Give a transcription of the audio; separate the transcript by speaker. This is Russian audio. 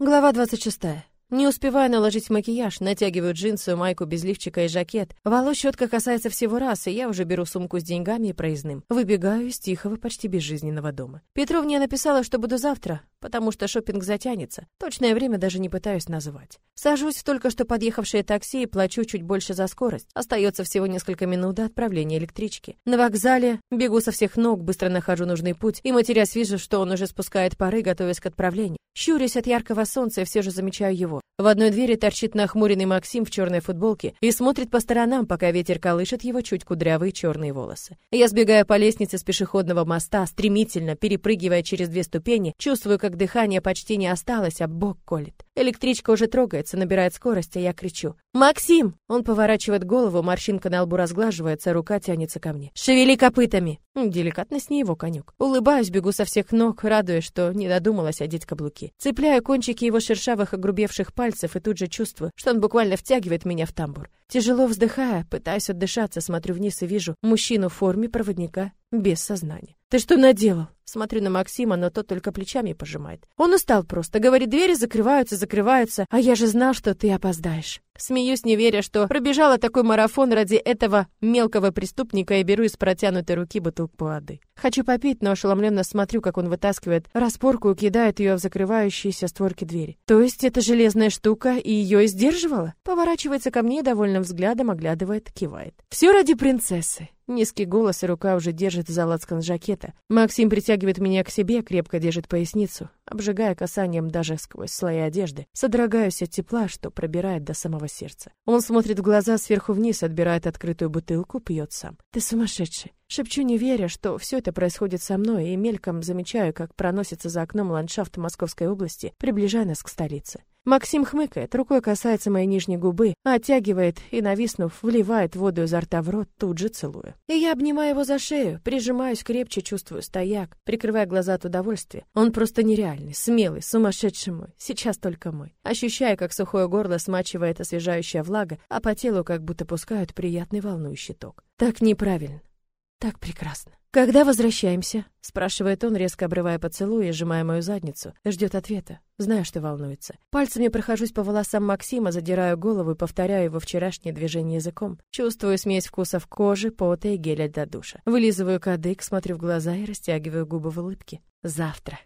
Speaker 1: Глава 26. Не успеваю наложить макияж, натягиваю джинсы, майку без лифчика и жакет. Волос щетка касается всего раз, и я уже беру сумку с деньгами и проездным. Выбегаю из тихого, почти безжизненного дома. Петровне написала, что буду завтра, потому что шопинг затянется. Точное время даже не пытаюсь называть. Сажусь в только что подъехавшее такси и плачу чуть больше за скорость. Остается всего несколько минут до отправления электрички. На вокзале бегу со всех ног, быстро нахожу нужный путь и, матерясь, вижу, что он уже спускает пары, готовясь к отправлению. Щурясь от яркого солнца, я все же замечаю его. В одной двери торчит нахмуренный Максим в черной футболке и смотрит по сторонам, пока ветер колышет его чуть кудрявые черные волосы. Я сбегаю по лестнице с пешеходного моста, стремительно перепрыгивая через две ступени, чувствую, как дыхание почти не осталось, а бок колет. Электричка уже трогается, набирает скорость, а я кричу. «Максим!» Он поворачивает голову, морщинка на лбу разглаживается, рука тянется ко мне. «Шевели копытами!» Деликатность не его конек. Улыбаюсь, бегу со всех ног, радуясь, что не додумалась одеть каблуки. Цепляю кончики его шершавых огрубевших пальцев и тут же чувствую, что он буквально втягивает меня в тамбур. Тяжело вздыхая, пытаюсь отдышаться, смотрю вниз и вижу мужчину в форме проводника без сознания. «Ты что наделал?» Смотрю на Максима, но тот только плечами пожимает. Он устал просто. Говорит, двери закрываются, закрываются, а я же знал, что ты опоздаешь. Смеюсь, не веря, что пробежала такой марафон ради этого мелкого преступника и беру из протянутой руки бутылку воды. Хочу попить, но ошеломленно смотрю, как он вытаскивает распорку и кидает ее в закрывающиеся створки двери. То есть эта железная штука и ее сдерживала? Поворачивается ко мне довольным взглядом, оглядывает, кивает. Все ради принцессы. Низкий голос и рука уже держит за лацкан жакета. Максим притягивает меня к себе, крепко держит поясницу, обжигая касанием даже сквозь слои одежды. Содрогаюсь от тепла, что пробирает до самого сердца. Он смотрит в глаза сверху вниз, отбирает открытую бутылку, пьет сам. «Ты сумасшедший!» Шепчу, не веря, что все это происходит со мной, и мельком замечаю, как проносится за окном ландшафт Московской области, приближая нас к столице. Максим хмыкает, рукой касается моей нижней губы, оттягивает и, нависнув, вливает воду изо рта в рот, тут же целуя. И я обнимаю его за шею, прижимаюсь крепче, чувствую стояк, прикрывая глаза от удовольствия. Он просто нереальный, смелый, сумасшедший мой, сейчас только мой. Ощущая, как сухое горло смачивает освежающая влага, а по телу как будто пускают приятный волнующий ток. Так неправильно. Так прекрасно. Когда возвращаемся? спрашивает он, резко обрывая поцелуй и сжимая мою задницу. Ждет ответа. Знаю, что волнуется. Пальцами прохожусь по волосам Максима, задираю голову и повторяю его вчерашнее движение языком. Чувствую смесь вкусов кожи, пота и геля для душа. Вылизываю кадык, смотрю в глаза и растягиваю губы в улыбке. Завтра.